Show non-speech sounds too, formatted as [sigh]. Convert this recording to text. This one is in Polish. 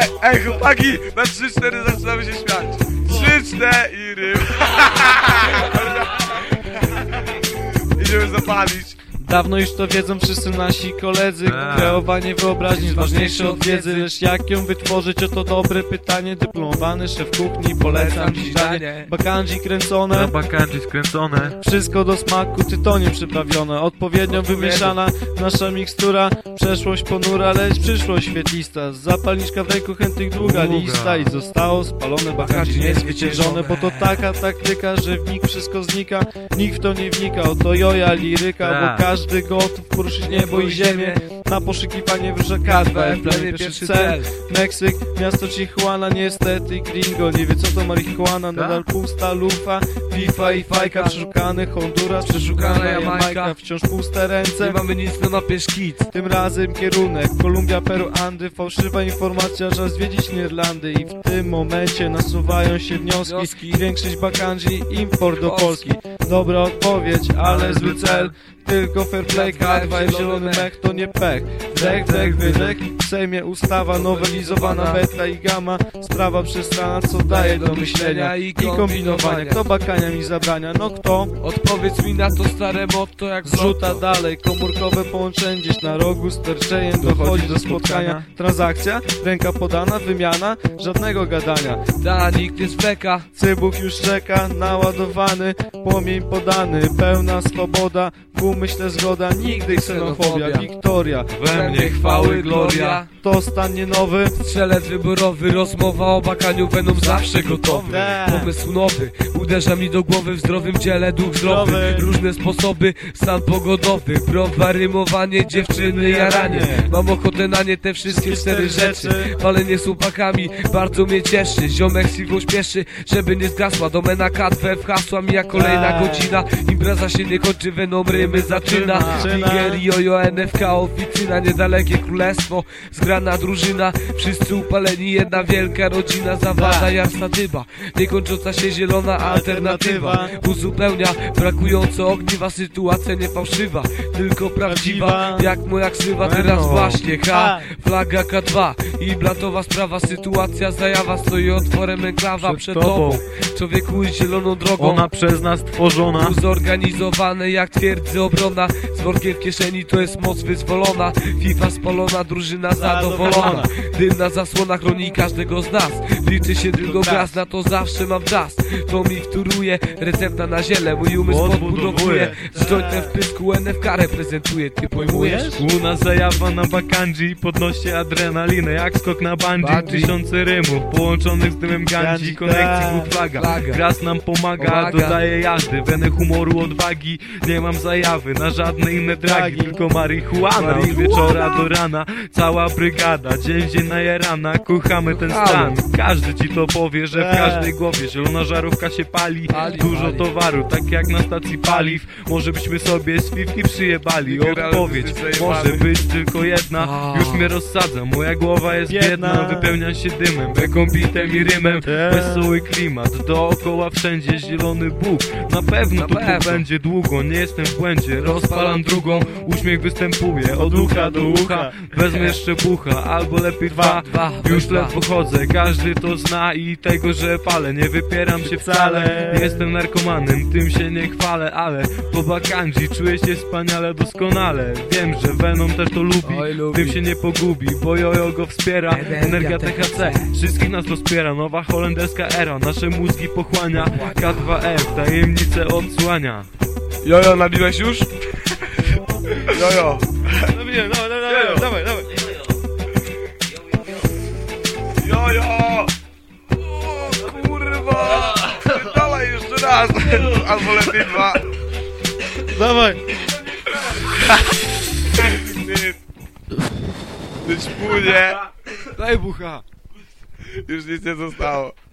ej, ej, chłopaki, na 3-4 zaczynamy się śmiać. 3-4. [laughs] Idziemy zapalić. Dawno już to wiedzą wszyscy nasi koledzy. Tak. Kreowanie wyobraźni jest ważniejsze od wiedzy. Lecz jak ją wytworzyć, oto dobre pytanie. Dyplomowany szef kuchni, polecam dziś danie Bakandzi kręcone, bakandzi skręcone. wszystko do smaku tytoniem przyprawione. Odpowiednio wymieszana nasza mikstura. Przeszłość ponura, lecz przyszłość świetlista. Zapalniczka w ręku chętnych długa lista I zostało spalone. Bakandzi niezwyciężone. Bo to taka taktyka, że w nich wszystko znika. Nikt w to nie wnika, oto joja liryka Tak. Bo każdy gotów poruszyć niebo i ziemię Na poszukiwanie K2 Plany pierwszy cel. Meksyk, miasto Tijuana Niestety gringo, nie wie co to marihuana. Nadal pusta lufa. FIFA i fajka. Przeszukany Honduras, przeszukana Jamajka. Wciąż puste ręce. Nie mamy nic na mapie szkic. tym razem kierunek. Kolumbia, Peru, Andy Fałszywa informacja, że zwiedzić Niderlandy. I w tym momencie nasuwają się wnioski, Wnioski. Zwiększyć bakandzi, import do Polski. Dobra odpowiedź, ale zły cel. Tylko fair play, K2 i zielony mech to nie pech Dech, dech, wydech W Sejmie ustawa nowelizowana Beta i gamma Sprawa przestrana, co daje do myślenia I kombinowania Kto bakania mi zabrania? No kto? Odpowiedz mi na to stare motto jak Zrzuta dalej, komórkowe połączenie gdzieś na rogu sterczejem dochodzi do spotkania Transakcja, ręka podana, wymiana, żadnego gadania Da, nikt nie speka. Cybuch już czeka, naładowany, płomień podany Pełna swoboda, w umyśle zgoda, nigdy ksenofobia. Wiktoria, We mnie chwały, gloria. to stan nie nowy Strzelec wyborowy, rozmowa o bakaniu Venom zawsze gotowy. Pomysł nowy, uderza mi do głowy w zdrowym ciele duch zdrowy. Różne sposoby, stan pogodowy. Browa, rymowanie, dziewczyny, jaranie. Mam ochotę na nie te wszystkie cztery rzeczy. Palenie słupakami bardzo mnie cieszy. Ziomek siwą śpieszy, żeby nie zgasła. Domena K2 w hasła mija kolejna Tak. godzina. Impreza się nie kończy, Venom zaczyna Zaczyna. Finger, jojo, NFK, oficyna Niedalekie królestwo, zgrana drużyna Wszyscy upaleni, jedna wielka rodzina Zawada Tak. jasna dyba Niekończąca się zielona alternatywa Uzupełnia brakujące ogniwa Sytuacja nie fałszywa, tylko prawdziwa. Jak moja ksywa teraz właśnie H, Ha. flaga K2 I blatowa sprawa, sytuacja zajawa Stoi otworem enklawa Przed tobą. Człowieku z zieloną drogą Ona przez nas tworzona. Zorganizowane jak twierdzy obrona Z workiem w kieszeni to jest moc wyzwolona. FIFA spalona, drużyna zadowolona. Dym na zasłonach chroni każdego z nas. Liczy się tylko gaz, na to zawsze mam czas. To mi wtóruje, recepta na ziele. Mój umysł Odbudowuje. podbudowuje. Z jointem w pysku NFK reprezentuje. Ty pojmujesz? Łuna zajawa na bakandzi Podnosi adrenalinę jak skok na bungee. Tysiące rymów połączonych z dymem Gandhi, gandzi Konekcji tak. klub flaga. Gras nam pomaga, dodaje jazdy. Wenę humoru, odwagi. Nie mam zajawy na żadne inne dragi. Tylko marihuana. Od wieczora do rana Cała brygada, dzień w dzień najarana Kochamy ten stan. Każdy ci to powie, że w Tak. każdej głowie Zielona żarówka się pali. Dużo towaru, tak jak na stacji paliw. Może byśmy sobie z piwki przyjebali. Odpowiedź może być tylko jedna. Już mnie rozsadza, moja głowa jest Biedna. Wypełnia się dymem, beką bitem i rymem. Wesoły klimat, dookoła wszędzie zielony Bóg. Na pewno Na tu będzie długo, nie jestem w błędzie Rozpalam drugą, uśmiech występuje Od ucha do ucha, wezmę jeszcze bucha Albo lepiej dwa, Dwa, już ledwo chodzę Każdy to zna i tego, że palę. Nie wypieram się wcale, nie jestem narkomanem Tym się nie chwalę, ale po bakandzi Czuję się wspaniale, doskonale. Wiem, że Venom też to lubi Oj, lubi. Tym się nie pogubi, bo jojo go wspiera. Energia Energia THC, wszystkich nas rozpiera Nowa holenderska era, nasze mózgi pochłania. K2F, tajemnice odsłania Jojo, nabiłeś już? Jojo Dawaj, dawaj, dawaj, dawaj Jojo! O, kurwa! Dawaj jeszcze raz! Albo lepiej dwa. Dawaj Ty, śpunie! Daj bucha Już nic nie zostało.